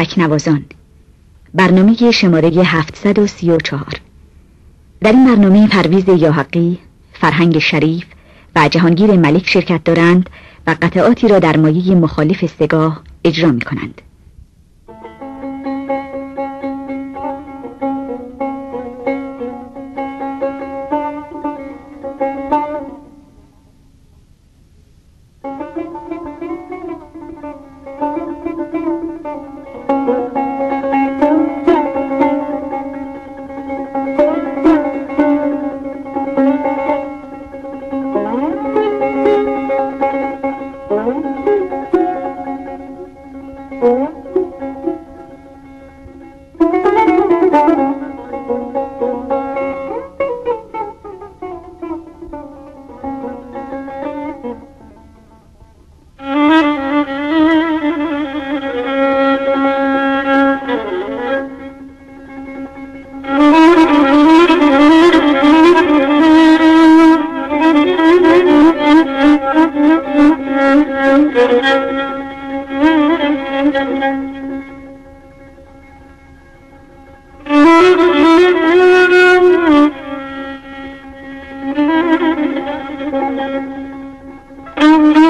تکنوازان برنامه شماره 734 در این برنامه پرویز یاحقی، فرهنگ شریف و جهانگیر ملک شرکت دارند و قطعاتی را در مایه مخالف استگاه اجرا می کنند. Thank you.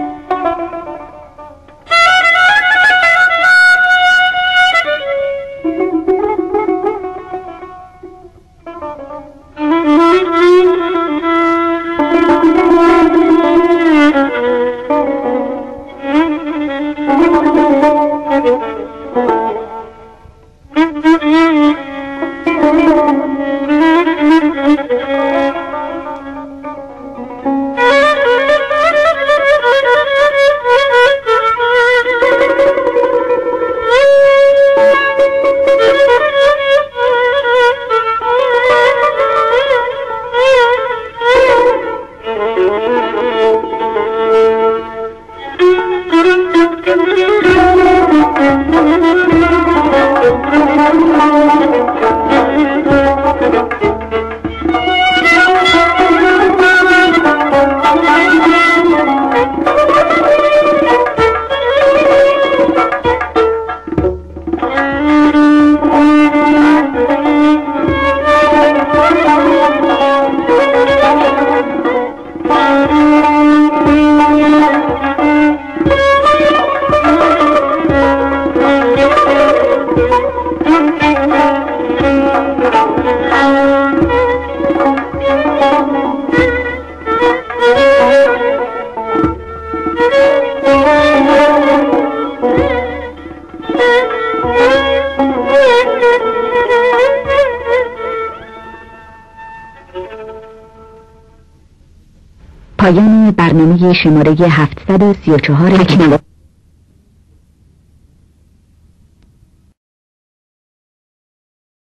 پایان برنامه شماره 734 تکنوازی